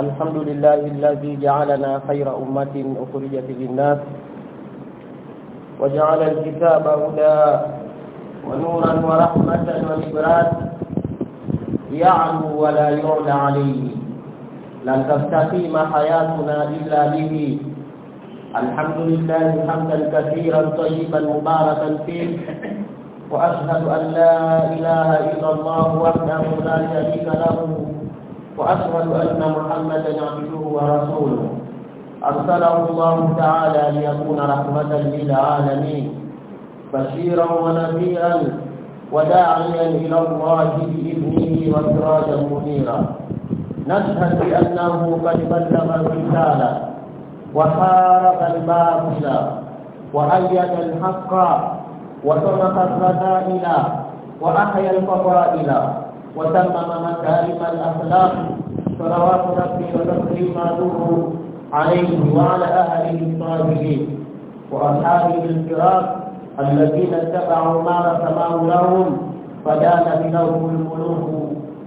الحمد لله الذي جعلنا خير أمة أخرجت للناس وجعل الكتاب هدى ونورا ورحمة وإبراج يعلو ولا يعلى عليه. لن تستقيم حياتنا إلا به. الحمد لله حمدا كثيرا طيبا مباركا فيه وأشهد أن لا إله إلا الله وحده لا شريك له. وأشهد أن محمدا عبده ورسوله. أرسله الله تعالى ليكون رحمة للعالمين بشيرا ونذيرا وداعيا إلى الله بإذنه وسراجا منيرا. نشهد بأنه قد بلغ الرسالة وحارب الباطل وأيد الحق وصمت الرذائل وأحيا الفضائل وتمم مكارم الأخلاق. صلوات ربي وتسليماته عليه وعلى أهله الطاهرين وأصحابه الكرام الذين اتبعوا ما رسمه لهم فدان بلوم الملوك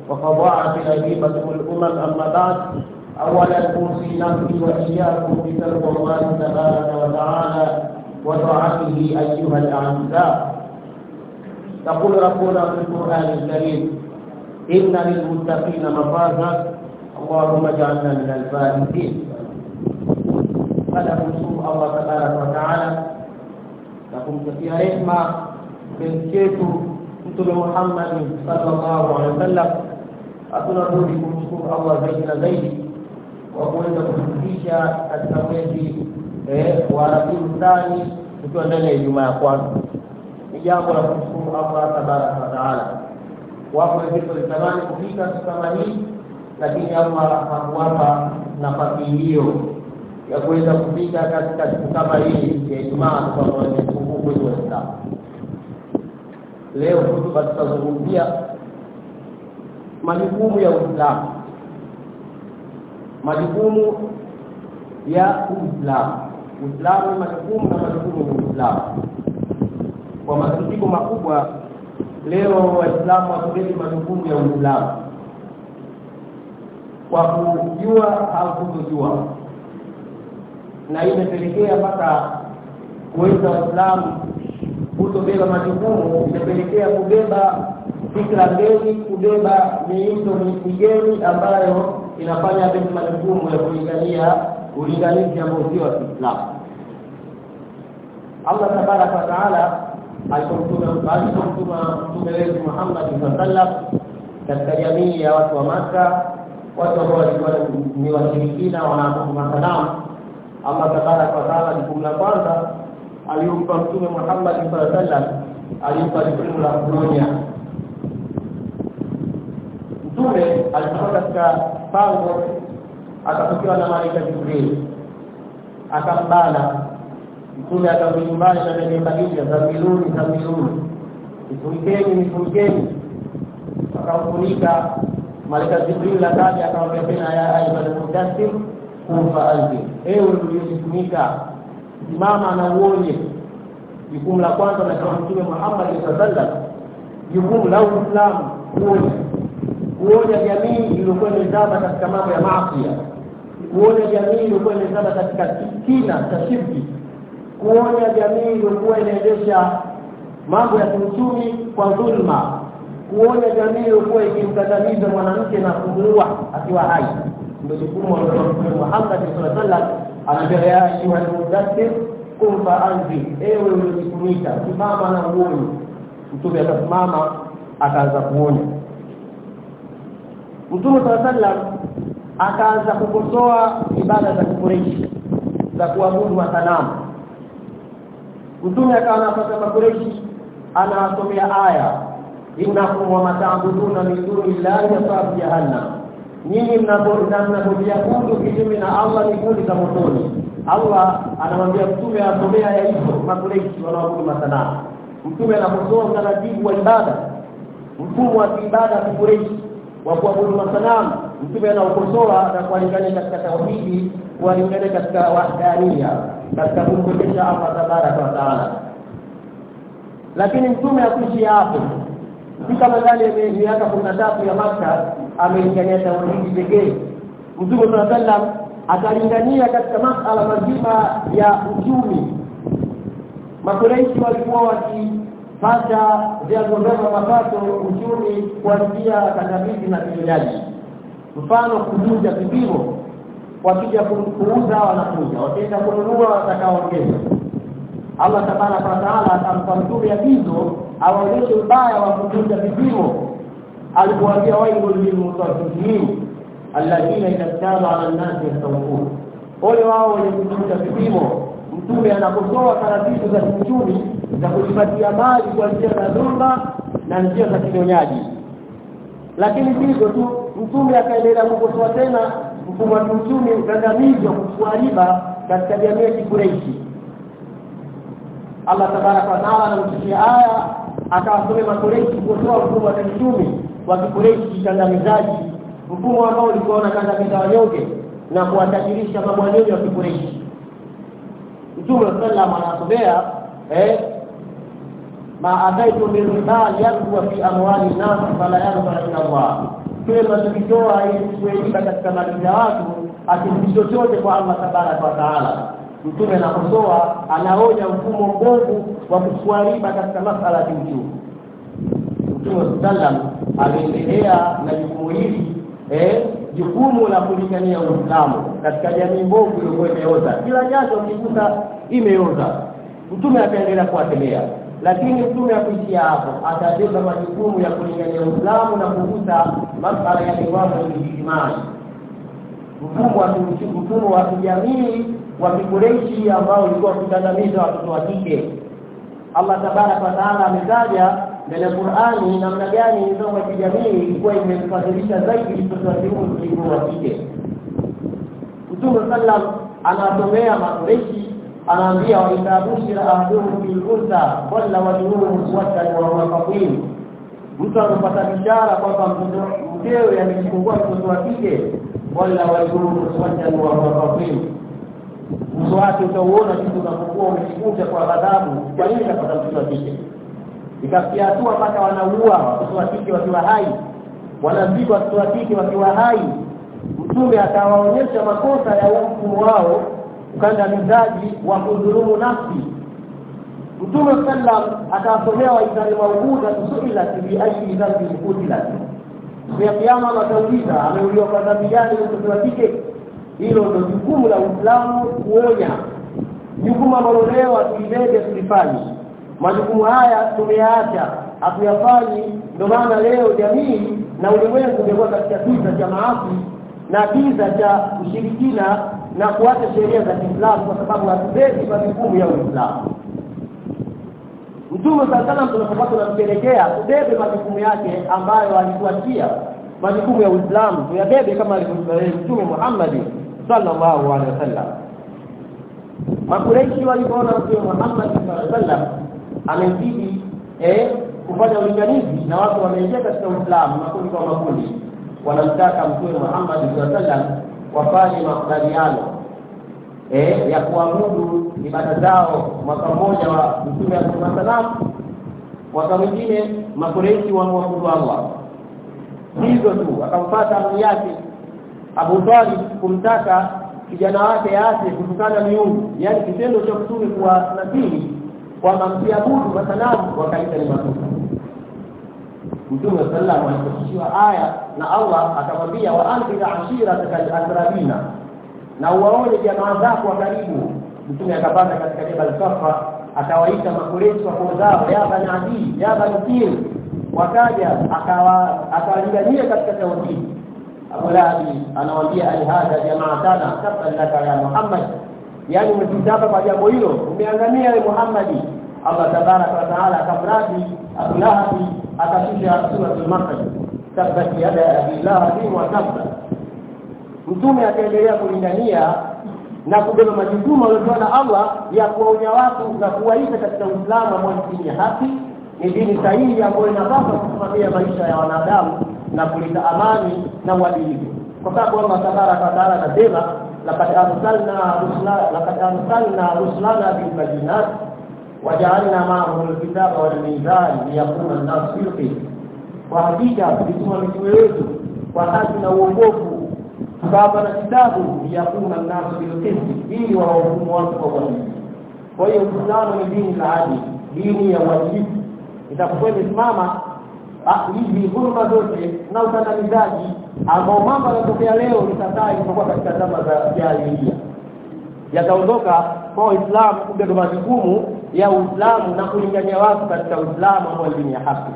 وفضاعت لهيبتهم الأمم. أما بعد أولا أوصي نفسي وإياكم بتقوى الله تبارك وتعالى وطاعته أيها الأعزاء. يقول ربنا في القرآن الكريم إن للمتقين مفازا اللهم اجعلنا من الفائزين فله سوء الله تبارك وتعالى لكم كثير رحمة بنتيتو Mtume Muhammad sallallahu alaihi wasallam hatuna budi kumshukuru Allah zaidi na zaidi kwa kuweza kufikisha katika mwezi eh, wa Rabiul Thani tukiwa ndani ya Ijumaa ya kwanza. Ni jambo la kumshukuru Allah tabaraka wa taala. Wapo wengine walitamani kufika kama hii, lakini Allah hakuwapa nafasi hiyo ya kuweza kufika katika siku kama hii ya Ijumaa kwa mfunguo wetu wa. Leo hutuba tutazungumzia majukumu ya Uislamu, majukumu ya Uislamu. Uislamu majukumu na majukumu ya Uislamu. Kwa masikitiko makubwa, leo Waislamu wasubiri majukumu ya Uislamu kwa kujua au kutojua, na imepelekea mpaka kuweza Waislamu kutobeba majukumu imepelekea kubeba fikra ngeni, kubeba miito migeni ambayo inafanya bebe majukumu ya kulingania ulinganizi ambao sio wa Kiislamu. Allah tabaraka wa taala alipomtuma mtume wetu Muhammad sallam katika jamii ya watu wa Maka, watu ambao walikuwa ni washirikina wanaabudu masanamu. Allah tabaraka wa taala jukumu la kwanza aliyompa mtume Muhammad wasallam alimpa jukumu la kuonya mtume alikuwa katika pango akapokewa na malaika Jibril akambana mtume nyumbani na nene kadija za miluni za miluni nifunikeni nifunikeni. Akamfunika malaika Jibril akaja akamwambia tena ya ayyuhal mudaththir kufa alfi ewe uliyojifunika simama na uonye. Jukumu la kwanza na kama mtume Muhammad sallallahu jukumu la Uislamu kuonya kuonya jamii iliyokuwa imezama katika mambo ya maasi. Kuonya jamii iliyokuwa imezama katika kina cha shirki kuonya jamii iliyokuwa inaendesha mambo ya kiuchumi kwa dhulma kuonya jamii iliyokuwa ikimkandamiza mwanamke na kumuua akiwa hai. Ndio jukumu la Mtume Muhammad sallallahu alaihi wasallam. Anaambia ya almudaththir kum faanzi ewe uliyojifunika simama na uone mtume akasimama akaanza kuonya. Mtume sallam akaanza kukosoa ibada za kufurishi za kuabudu masanamu mtume akawa anapata makureishi anawasomea aya innakum wa mata'buduna min duni llahi yasabu jahannam. Nyinyi mnapojiabudu kinyume na Allah ni kundi za motoni. Allah anamwambia mtume asomea ya hizo makureishi wanaoabudu masanamu mtume anaposoa utaratibu wa ibada mfumo wa ibada wa kureishi wa kuabudu masanamu mtume anaokosoa na kualingania katika tauhidi kualingania katika wahdania katika kumkosesha Allah tabaraka wa taala. Lakini mtume hakuishi hapo. Si kama ndani ya miaka 13 ya Makka ameingania tauhidi pekee. Mtume sallam akalingania katika masala mazima ya uchumi. Makureishi walikuwa wakipata vya mapato uchumi kwa njia kandamizi na kinywaji mfano kuvunja vipimo wakija kuuza wanakuja. Wakienda kununua watakaongeza. Allah tabaraka wa taala atampa mtume agizo awaonyeshe ubaya wa kuvunja vipimo alipoambia wailul lilmutaffifin alladhina idaktalu ala an-nasi yastawfun ole wao wenye kuvunja vipimo mtume anakosoa taratibu za kiuchumi za kujipatia mali kwa njia za dhulma na njia za kinyonyaji. Lakini hivyo tu mtume akaendelea kukosoa tena mfumo wa kiuchumi ukandamizi wa kuchukua riba katika jamii ya Kikureishi. Allah tabaraka wa taala anamtishia aya akawasomea makureishi kukosoa mfumo wa kiuchumi wa Kikureishi kikandamizaji, mfumo ambao ulikuwa unakandamiza wanyonge na kuwatajirisha mabwanyenye wa Kikureishi. Mtume sallam anasomea eh ma ataitu min riba yakwa fi amwali nas fala yarba ila Allah kile tunachokitoa ili katika mali ya watu akimbi chochote kwa Allah tabaraka wa taala. Mtume anakosoa anaonya mfumo mbovu wa kuchukua riba katika masala ya kiuchumi. Mtume sallam aliendelea na jukumu hili eh jukumu la kulingania Uislamu katika jamii mbovu iliyokuwa imeoza kila jasho ukikuta imeoza mtume akaendelea kuwatembea lakini mtume akuishia hapo atabeba majukumu ya kulingania Uislamu na kugusa masuala ya liwazo kijamii mfumo wa mfumo wa kijamii wa kikureishi ambao ulikuwa ukikandamiza watoto wa kike. Allah tabaraka wa taala ametaja ndani ya Qur'ani namna gani nidhamu ya kijamii ilikuwa imefadhilisha zaidi mtoto wa kiume kuliko wa kike. Mtume sallam anasomea makureishi anaambia wa itabushira ahdhu bil unsa walla wajhuhu muswaddan wa huwa faqim mtu anapata bishara kwamba mtoto mkewe amejifungua mtoto wa kike walla wajhuhu muswaddan wa huwa faqim uso wake utauona kitu unapokuwa umejikunja kwa ghadhabu kwa nini kapata mtoto wa kike? Ikafikia hatua mpaka wanaua watoto wa kike wakiwa hai wanazikwa watoto wa kike wakiwa hai mtume akawaonyesha makosa ya umfu wao ukandamizaji wa kudhulumu nafsi. Mtume sallam akawasomea waisraeli maubuda suila bi ayi dhambi kutilat siku ya kiyama watauliza ameuliwa kwa dhambi gani mtoto wa kike? Hilo ndio jukumu la Uislamu kuonya. Jukumu ambalo leo hatuibebe tulifanye majukumu haya tumeyaacha hatuyafanyi. Ndio maana leo jamii na ulimwengu umekuwa katika kiza cha maasi na kiza cha ushirikina na kuacha sheria za Kiislamu kwa sababu hatubebi majukumu ya Uislamu. Mtume sallallahu alayhi wasallam tunapokuwa tunampelekea tubebe majukumu yake ambayo alikuatia majukumu ya Uislamu tuyabebe kama alivyosema Mtume Muhammad sallallahu alaihi wasallam. Makureishi walipoona Mtume Muhammad sallallahu alaihi wasallam amezidi eh kufanya ulinganizi na watu wameingia katika Uislamu makundi kwa makundi. Wanamtaka Mtume Muhammad sallallahu alaihi wasallam wafanye makubaliano eh ya kuabudu ibada zao mwaka mmoja wa Mtume sallallahu mwaka mwingine makureishi wamwabudu Allah. Hivyo tu akampata amri yake Abu Talib kumtaka kijana wake aache kutukana miungu yani kitendo cha mtume kuwa nabii kwamba msiabudu masanamu wakaita ni matusi Mtume sallallahu wasallam aya na Allah akamwambia wa anzir ashiratakal aqrabina na uwaone jamaa zako wa karibu. Mtume akapanda katika Jabal Safa akawaita makureshi wa zao ya bani Adi ya bani Tin wakaja akawa akawalingania katika tauhid. Abu Lahabi anawaambia alihada jamaatana tabban laka ya Muhammad. Yani umejitapa kwa jambo hilo umeangamia wewe Muhammadi. Allah tabaraka wa taala akamradi Abu Lahabi akashusha suratul Makkah tabbat yada abi wa tabba. Mtume akaendelea kulingania na kubeba majukumu aliyopewa na Allah ya kuwaonya watu na kuwaita katika Uislamu ambao ni dini ya haki ni dini sahihi ambayo inapaswa kusimamia maisha ya wanadamu na kuleta amani na uadilifu. Kwa sababu Allah tabaraka wa taala anasema laqad arsalna rusula laqad arsalna rusulana bil bayinat waja'alna ma'ahum al-kitaba wal mizan liyakuna an-nas fi kwa hakika tulituma mitume wetu kwa haki na uongofu tukawapa na kitabu liyakuna an-nas bilqisti ili wawahukumu watu kwa uadilifu kwa hiyo Uislamu ni dini la haki dini ya uadilifu. Itakuwa imesimama hizi dhulma zote na ukandamizaji ambao mambo yanatokea leo ni kadhaa itakuwa katika zama za jahiliya yataondoka kwa Uislamu kubeba majukumu ya Uislamu na kulingania watu katika Uislamu ambao ni dini ya haki.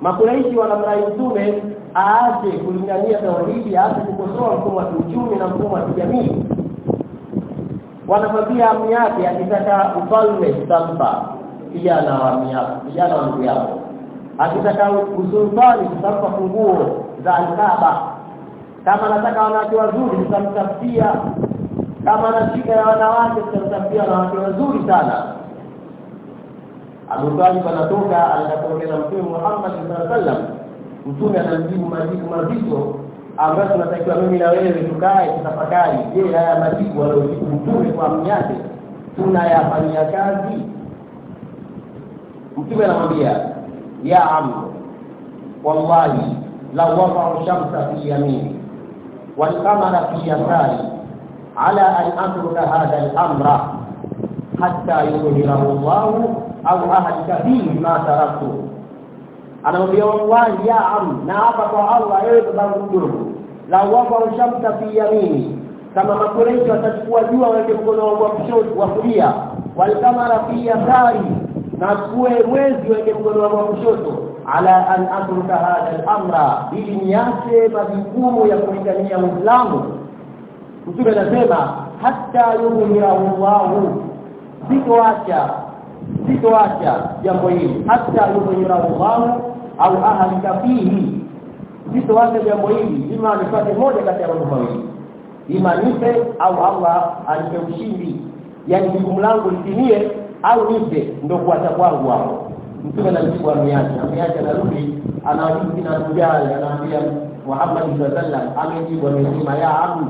Makuraishi wanamrai mtume aache kulingania tauhidi aache kukosoa mfumo wa kiuchumi na mfumo wa kijamii. Wanamwambia amni yake akitaka ufalme sasa kijana wa amni yako kijana wa ndugu yako. Akitaka usultani sasa funguo za alkaba kama anataka wanawake wazuri tutamtafutia kama na shida ya wanawake tutasafia na watu wazuri sana. Abu Talib anatoka anapoongea na Mtume Muhammad sallallahu wasallam. Mtume anamjibu majibu mazito ambayo tunatakiwa mimi na wewe tukae tutafakari. Je haya majibu aliyojibu mtume kwa mnyate tunayafanyia kazi? Mtume anamwambia ya amru wallahi law wada'u shamsa fi yamini wal qamara fi yasari ala an atruka hadha al-amra hatta الله Allah au ahadika bihi ma taraktu anamwambia wallahi ya am na hapa kwa Allah ewe babangu mdogo la wapa shamsa fi yamini kama makureshi watachukua jua waweke mkono wa kushoto wa kulia walikamara fi yasari na kuwe mwezi waweke mkono wa kushoto ala an atruka hadha al-amra ili niache majukumu ya kulingania Uislamu mtume anasema hata yudhhirahu sitoacha sitoacha jambo hili. Hata yudhhirahu au ahlika fihi. Sitoacha jambo hili ima nipate moja kati ya mambo mawili. Ima nipe au Allah anipe ushindi. Yani jukumu langu litimie au nipe ndio kuacha kwangu hapo. Mtume anajibu ameacha. Ameacha narudi anawajibu kina Mujali anaambia Muhammad sallallahu alaihi wasallam amejibu amesema ya amu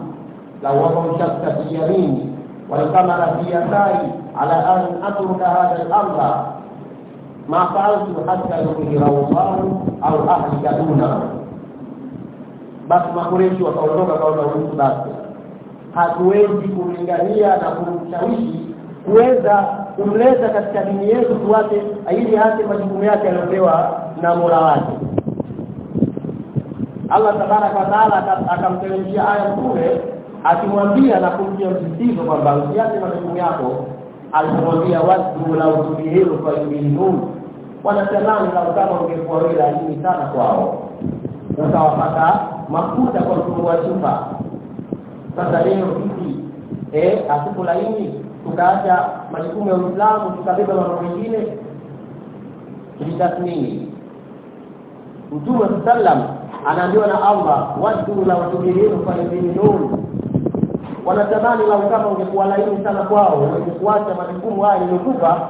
la wapa shakka fi yamini wal kamara fi yasari على أن أترك هذا الأمر ما فعلت حتى يظهره الله أو أهلك دونه basi makureshi wakaondoka kaona huyu basi hatuwezi kumlingania na kumshawishi kuweza kumleta katika dini yetu tuache ili aache majukumu yake aliyopewa na Mola wake Allah tabaraka wa taala akamteremshia aya mtume akimwambia na kumtia msisitizo kwamba usiache majukumu yako alipomwambia watu la utubihiru kwa yubilun wanatamani lau kama ungekuwa wewe lakini sana kwao. Ukawapata mafuta kwa mtungu wa chupa. Sasa leo hivi eh asipo laini tukaacha majukumu ya Uislamu tukabeba mambo mengine. Tulitathmini. Mtume sallam anaambiwa na Allah watu la utubihiru kwa yubilun wanatamani lau kama ungekuwa laini sana kwao ungekuacha majukumu haya yaliyokupa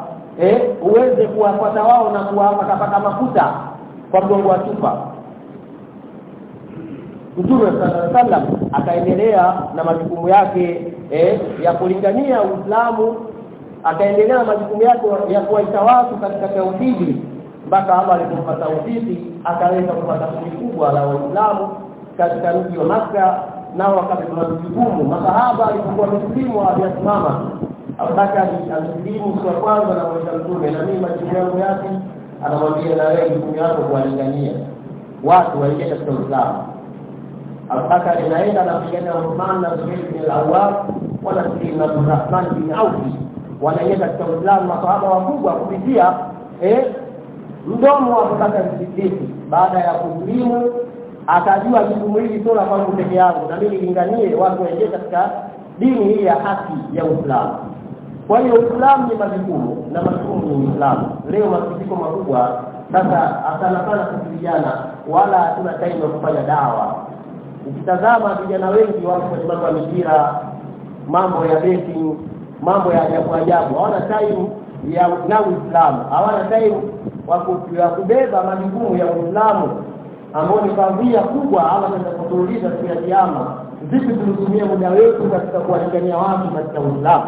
eh uweze kuwapata wao na kuwapata mafuta kwa mgongo wa chupa. Mtume sallam akaendelea na majukumu yake eh, ya kulingania Uislamu akaendelea na majukumu yake ya kuwaita watu katika tauhidi mpaka Allah alipopata tauhidi akaweza kupata kundi kubwa la uislamu katika mji wa Makka nao jukumu masahaba alipokuwa mslimu aliyasimama Abubakar alislimu kwa kwanza na mwisho mtume. Na mimi majukumu yangu yake anamwambia na wewe jukumu yako kuwalingania. Watu waingie katika Uislamu. Abubakar anaenda anapigana Uthman na Zubair bin al-Awwam. Wala na Abdurrahman bin Auf. Wanaingia katika Uislamu. Masahaba wakubwa kupitia eh mdomo wa Abubakar Siddiq. Baada ya kuslimu akajua jukumu hili sio la peke yangu na mimi nilinganie watu waingie katika dini hii ya haki ya Uislamu. Kwa hiyo Uislamu ni majukumu na majukumu ni Uislamu. Leo masikitiko makubwa sasa sana sana vijana wala hatuna time ya kufanya dawa. Ukitazama vijana wengi wako kwenye mambo ya mipira mambo ya betting mambo ya ajabu ajabu. Hawana time ya na Uislamu. Hawana time wa kubeba majukumu ya Uislamu ambao ni kadhia kubwa ama tutakapotuuliza siku ya kiyama vipi tulitumia muda wetu katika kuwalingania watu katika Uislamu?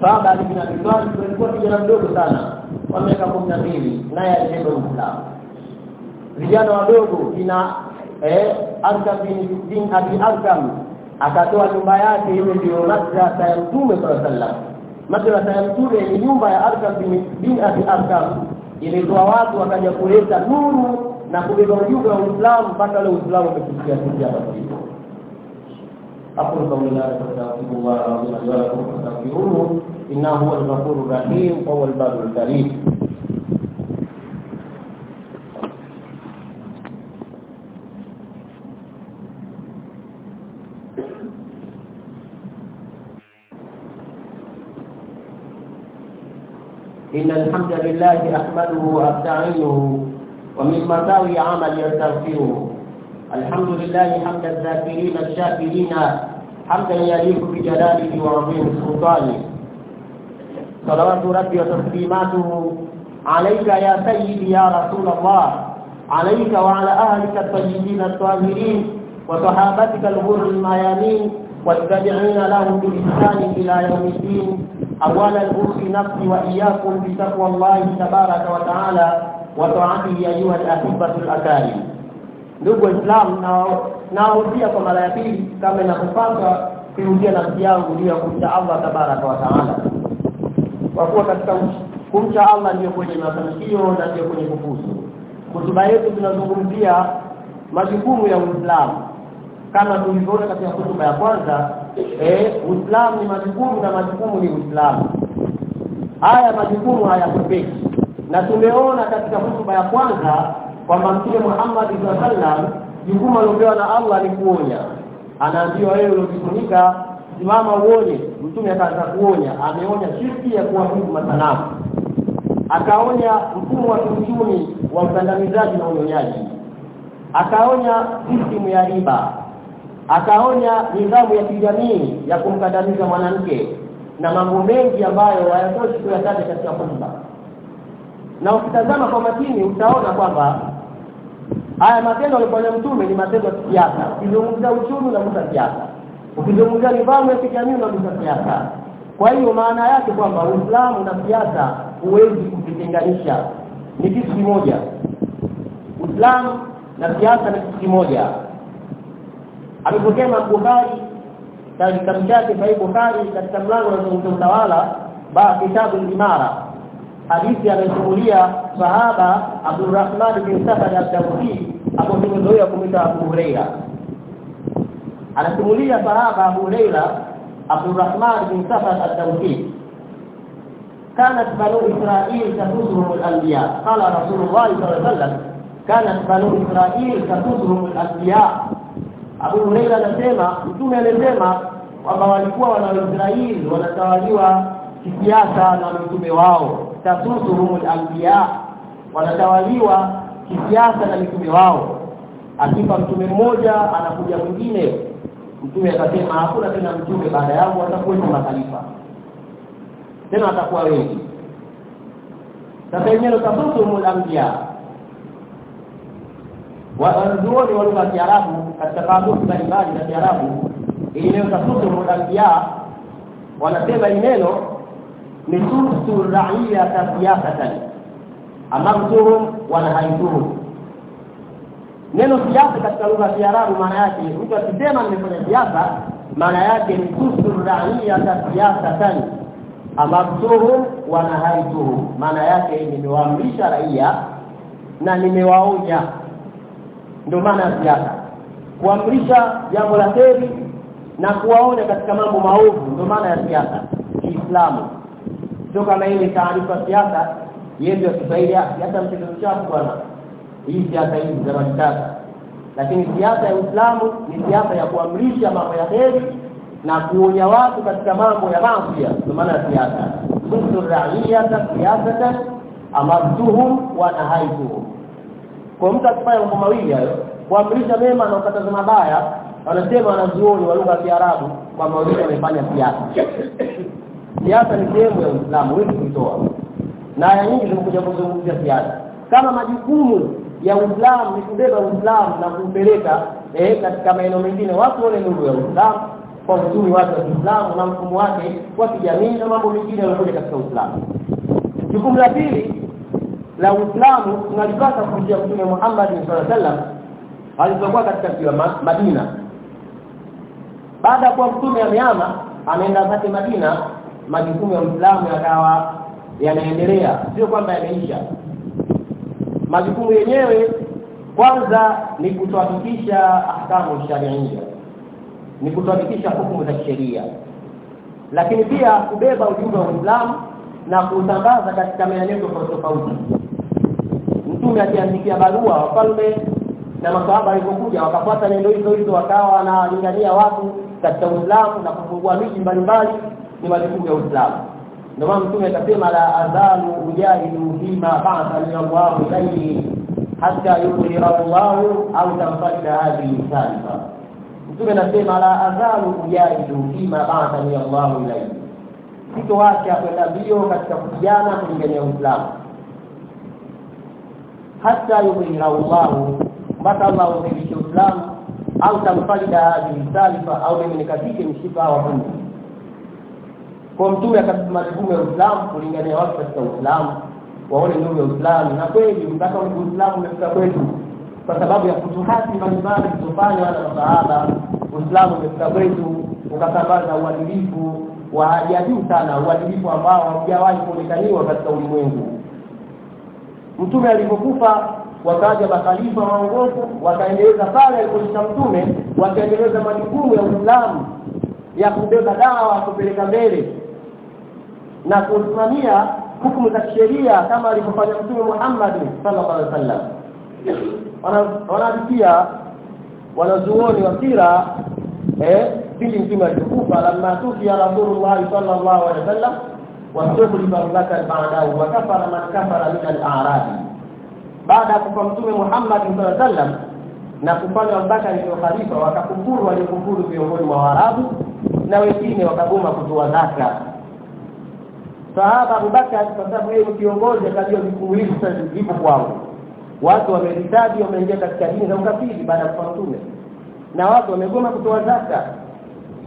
Saba Ali bin alikuwa kijana mdogo sana wa miaka 12 naye alijenga Uislamu. Vijana wadogo kina eh Arkam bin, bin Abi Arkam akatoa nyumba yake ile ndio madrasa ya Mtume sallallahu alaihi wasallam. Madrasa ya Mtume ni nyumba ya Arkam bin, bin Abi Arkam. Ilitoa watu wakaja kuleta nuru na kubeba ujumbe wa Uislamu mpaka leo Uislamu umefikia hapa. Tulipo أقول قولي لا أستغفر الله العظيم لي ولكم فاستغفروه إنه هو الغفور الرحيم وهو البر الكريم إن الحمد لله أحمده وأستعينه ومن مساوي عمل يستغفره. الحمد لله حمد الذاكرين الشاكرين حمدا يليق بجلاله وعظيم سلطانه. صلوات ربي وتسليماته عليك يا سيدي يا رسول الله عليك وعلى أهلك الطيبين الطاهرين وصحابتك الغر الميامين والتابعين لهم بإحسان إلى يوم الدين. أولا أوصي نفسي وإياكم بتقوى الله تبارك وتعالى. wa taatihi ayuha al-ahibatu al-akarim ndugu waislamu naudia kwa mara ya pili kama inavyopaswa kuirudia nafsi yangu ndio ya kumcha Allah tabaraka wa taala. Kwa kuwa katika kumcha Allah ndiyo kwenye mafanikio na ndio kwenye kufuzu. Kutuba yetu tunazungumzia majukumu ya Uislamu. Kama tulivyoona katika kutuba ya kwanza eh Uislamu ni majukumu na majukumu ni Uislamu. Haya majukumu hayakupeki na tumeona katika hutuba ya kwanza kwamba Mtume Muhammad sallam jukumu aliopewa na Allah ni kuonya. Anaambiwa wewe uliojifunika simama uone. Mtume akaanza kuonya ameonya shirki ya kuabudu masanamu. Akaonya mfumo wa kiuchumi wa ukandamizaji na unyonyaji. Akaonya sistimu ya riba. Akaonya nidhamu ya kijamii ya kumkandamiza mwanamke. Na mambo mengi ambayo hayatoshi kuyataja katika hotuba na ukitazama kwa makini utaona kwamba haya matendo yalifanya mtume ni matendo ya kisiasa ukizungumzia uchumi unagusa siasa. Ukizungumzia nidhamu ya kijamii unagusa siasa. Kwa hiyo maana yake kwamba Uislamu na siasa huwezi kuvitenganisha ni kitu kimoja. Uislamu na siasa ni kitu kimoja. Aliposema Bukhari katika kitabu chake Sahih Bukhari katika mlango wa utawala ba kitabu imara hadithi anayosimulia sahaba Abdurrahman bin Safar al-Dawsi hapo tumezoea kumita Abu Huraira anasimulia sahaba Abu Huraira Abdurrahman bin Safar al-Dawsi كانت بنو إسرائيل تسوسهم الأنبياء قال رسول الله صلى الله عليه وسلم كانت بنو إسرائيل تسوسهم الأنبياء Abu Huraira anasema mtume alisema kwamba walikuwa wana Israeli wanatawaliwa kisiasa na mitume wao. Tasusuhumul anbiya wanatawaliwa kisiasa na mitume wao. Akifa mtume mmoja anakuja mwingine. Mtume akasema hakuna tena mtume baada yangu watakuwa ni makhalifa tena atakuwa wengi. Sasa yenyewe tasusuhumul anbiya. Wanazuoni wa lugha ya Kiarabu katika kamusi mbalimbali za Kiarabu ili neno tasusuhumul anbiya wanasema neno nususu raia siyasatan. Amartuhum wa nahaituhum neno siasa katika lugha ya Kiarabu maana yake mtu akisema nimefanya siasa maana yake ni nususu raia siyasatan. Amartuhum wa nahaituhum maana yake nimewaamrisha raia na nimewaonya. Ndio maana siasa kuamrisha jambo la heri na kuwaonya katika mambo maovu ndio maana ya siasa Kiislamu sio na ile taarifa siasa yeye ya Kiswahili siasa mchezo mchafu bwana. Hii siasa hii za mashtaka. Lakini siasa ya Uislamu ni siasa ya kuamrisha mambo ya heri na kuonya watu katika mambo ya maasi ndio maana siasa. Kuntu ra'iyata siasata amartuhum wa nahaituhum kwa mtu akifanya mambo mawili hayo kuamrisha mema na kukataza mabaya wanasema wanazuoni wa lugha ya Kiarabu kwamba wao wamefanya siasa siasa ni sehemu ya Uislamu wewe kuitoa. Na aya nyingi zimekuja kuzungumzia siasa. Kama majukumu ya Uislamu ni kubeba Uislamu na kuupeleka eh katika maeneo mengine watu wale nuru ya Uislamu kwa uzuri wake wa Kiislamu na mfumo wake wa kijamii na mambo mengine yanayokuja katika Uislamu. Jukumu la pili la Uislamu tunalipata kupitia Mtume Muhammad sallallahu alaihi wasallam alipokuwa katika mji wa Madina. Baada ya kuwa mtume ameama ameenda zake Madina majukumu ya Uislamu yakawa yanaendelea sio kwamba yameisha. Majukumu yenyewe kwanza ni kutuhakikisha ahkamu sharia ni kutuhakikisha hukumu za sheria lakini pia kubeba ujumbe wa Uislamu na kusambaza katika maeneo tofauti tofauti. Mtume akiandikia barua wafalme na masahaba walipokuja wakafuata neno hizo hizo wakawa wanalingania watu katika Uislamu na kufungua miji mbalimbali ni majukumu ya Uislamu. Ndio maana mtume akasema la adhanu ujahidu fima ba'athani Allahu ilayhi hatta yudhhira Allahu au tamfadda hadhihi salifa mtume anasema la adhanu ujahidu fima ba'athani Allahu ilayhi. Sitoacha kwenda mbio katika kupigana kulingania Uislamu. Hata yudhhira Allahu mpaka Allah udhihirishe Uislamu au tamfadda hadhihi salifa au mimi nikatike mshipa wa Mungu kwa mtume akasema ndugu ya Uislamu kulingania watu katika Uislamu. Waone nuru ya Uislamu. Na kweli mpaka Uislamu umefika kwetu kwa sababu ya kutuhati mbalimbali zilizofanywa na masahaba Uislamu umefika kwetu ukasambaza uadilifu wa hali ya juu sana uadilifu ambao haujawahi kuonekaniwa katika ulimwengu. Mtume alipokufa wakaja makhalifa waongofu wakaendeleza pale alipoisha mtume wakaendeleza majukumu ya Uislamu ya kubeba dawa kupeleka mbele na kusimamia hukumu za sheria kama alivyofanya mtume Muhammad sallallahu alaihi wasallam. Wanaandikia wanazuoni wa sira eh pili mtume alikufa lamma tufiya rasulullah sallallahu alaihi wasallam wasukhlifa Abubakar ba'dahu wa kafara man kafara min al-a'rab. Baada ya kufa mtume Muhammad sallallahu alaihi wasallam na kufanya Abubakar ndio khalifa wakakufuru waliokufuru miongoni mwa Waarabu na wengine wakagoma kutoa zaka sahaba Abubakar kwa sababu yeye ni kiongozi akajua jukumu vipo kwangu watu wameritaji wameingia katika dini za ukafiri baada ya kufa mtume. Na watu wamegoma kutoa zaka.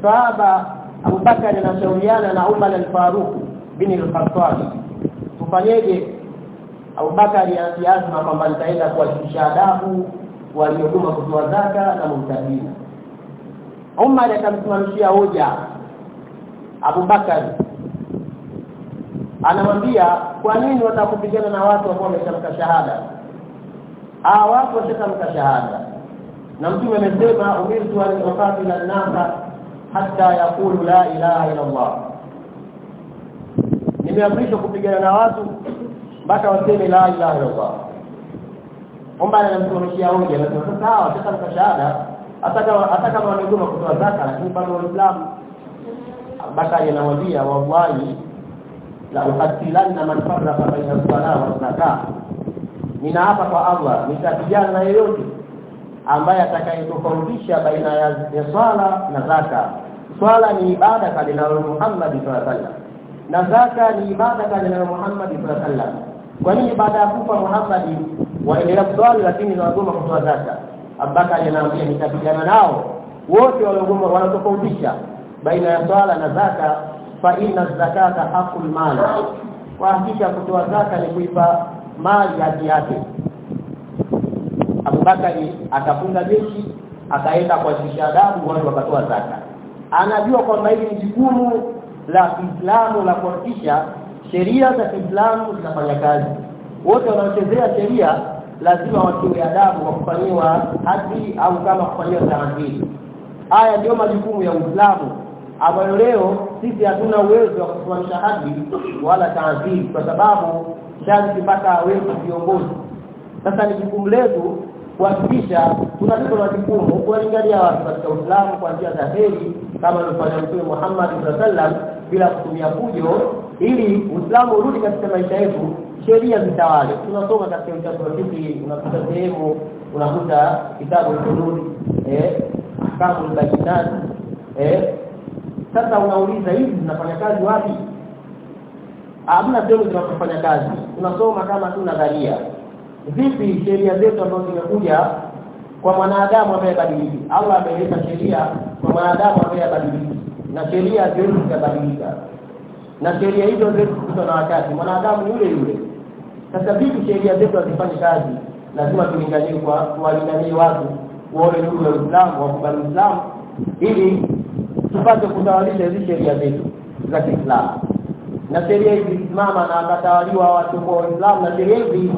Sahaba Abubakar anashauriana na Umar al-Faruq bin al-Khattab. Tufanyeje? Abubakar aliazima kwamba nitaenda kuwashikisha adabu waliogoma kutoa zaka na mutadina Umar akamsimamishia hoja Abubakar anamwambia kwa nini watakupigana na watu ambao wameshamka shahada? Ah watu washamka shahada. Na mtume amesema umirtu an uqatila an-nasa hatta yaqulu la ilaha illa Allah. Nimeamrishwa kupigana na watu mpaka waseme la ilaha illa Allah. Omba anamtumikia hoja na sasa sawa sasa shahada hata kama hata kama kutoa zaka lakini bado waislamu. Bakari anamwambia wallahi la uqatilanna man farraqa baina as-salah wa zakat ninaapa kwa Allah nitapigana na yeyote ambaye atakayetofautisha baina ya, ya swala na zaka. Swala ni ibada kadina Muhammad sallallahu alaihi na zaka ni ibada kadina Muhammad sallallahu alaihi kwa nini baada ya kufa Muhammad waendelea kuswali lakini wanagoma kutoa zaka? Abubakar anaambia nitapigana nao. Wote waliogoma wanatofautisha baina ya swala na zaka fa inna zakata aqul mal. Kwa hakika kutoa zaka ni kuipa mali haki yake. Abubakari akafunga jeshi akaenda kwa adabu watu wakatoa zaka. Anajua kwamba hili ni jukumu la Kiislamu la kuhakikisha sheria za Kiislamu zinafanya kazi. Wote wanaochezea sheria lazima watiwe adabu kwa kufanyiwa haki au kama kufanyiwa taadili haya ndio majukumu ya Uislamu ambayo leo sisi hatuna uwezo wa kusimamisha hadi wala taadhibu kwa sababu sharti mpaka wewe viongozi. Sasa ni jukumu letu kuhakikisha tunalipa majukumu kuwalingalia watu katika Uislamu kwa njia za heri kama alivyofanya Mtume Muhammad sallam bila kutumia fujo ili Uislamu urudi katika maisha yetu sheria zitawale. Tunasoma katika vitabu vya fiqh unakuta sehemu unakuta kitabu al-hudud eh kama al-bayinat eh sasa unauliza hivi zinafanya kazi wapi? Hamna sehemu zinazofanya kazi. Tunasoma kama tu nadharia. Vipi sheria zetu ambazo zimekuja kwa mwanadamu ambaye badiliki Allah ameleta sheria kwa mwanadamu ambaye badiliki na sheria haziwezi kubadilika na sheria hizo zetu ziko na wakati. Mwanadamu yule yule. Sasa vipi sheria zetu hazifanyi kazi? Lazima tulinganie kwa kuwalinganie watu waone nuru ya Uislamu wakubali Uislamu ili tupate kutawalisha hizi sheria zetu za Kiislamu. Na sheria hizi simama na akatawaliwa watu wa Uislamu na sheria hizi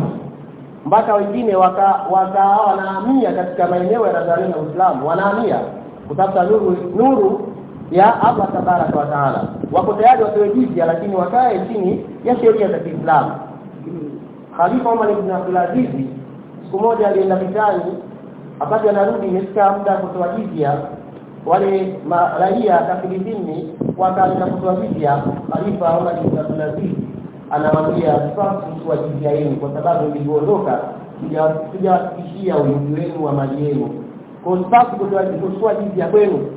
mpaka wengine waka waka wanahamia katika maeneo ya Tanzania na Uislamu wanahamia kutafuta nuru nuru ya Allah tabaraka wa taala. Wako tayari watoe jizya lakini wakae chini ya sheria za Kiislamu. Khalifa Umar ibn Abdul Aziz siku moja alienda vitani wakati anarudi imefika muda kutoa jizya wale raia kafilizini wakaanza kutoa vizia Khalifa Umar bin Abdul Aziz anawaambia sasa wa jizya yenu kwa sababu niliondoka sijawafikishia ulinzi wenu wa mali yenu. Kwa sababu kutoa jizia kwenu.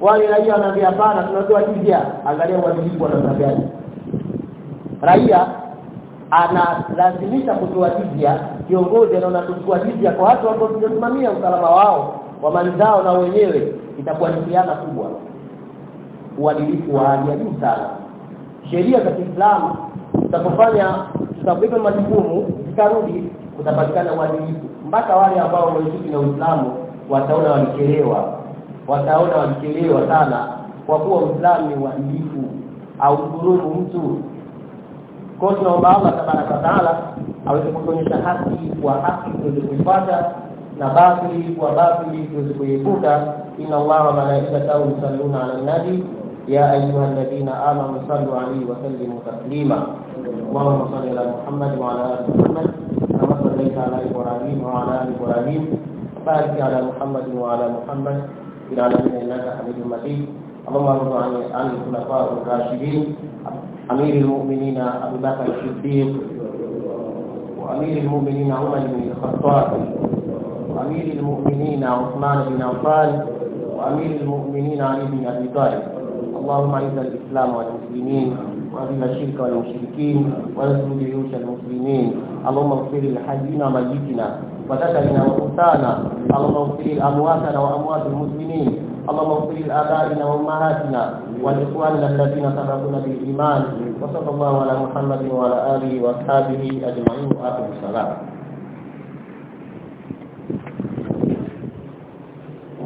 Wale raia wanaambia hapana tunatoa jizia angalia uadilifu wa namna gani. Raia analazimisha kutoa jizia kiongozi anaona kutoa jizya kwa watu ambao tunasimamia usalama wao wa mali zao na wenyewe itakuwa ni khiana kubwa. Uadilifu wa hali ya juu sana. Sheria za Kiislamu tutapofanya tutabeba majukumu zikarudi kutapatikana uadilifu. Mpaka wale ambao wameshiki na Uislamu wataona walichelewa. Wataona walichelewa sana kwa kuwa Uislamu ni uadilifu. Au dhulumu mtu. Kwa tunaomba Allah tabaraka taala aweze kutuonyesha haki kwa haki tuweze kuifuata na batili kwa batili tuweze kuepuka inna Allah wa malaikatahu yusalluna ala nabi. يا أيها الذين آمنوا صلوا عليه وسلموا تسليما اللهم صل على محمد وعلى آل محمد كما صليت على إبراهيم وعلى آل إبراهيم وبارك على محمد وعلى محمد في العالمين إنك حميد مجيد اللهم ارض عن الخلفاء الراشدين أمير المؤمنين أبي بكر الصديق وأمير المؤمنين عمر بن الخطاب وأمير المؤمنين عثمان بن عفان وأمير المؤمنين علي بن أبي طالب اللهم اعز الاسلام والمسلمين واذل الشرك والمشركين وانصر جيوش المسلمين اللهم اغفر لحينا وميتنا وذكرنا وانثانا اللهم اغفر لامواتنا واموات المسلمين اللهم اغفر لابائنا وامهاتنا ولاخواننا الذين سبقونا بالايمان وصلى الله على محمد وعلى اله واصحابه اجمعين واخر السلام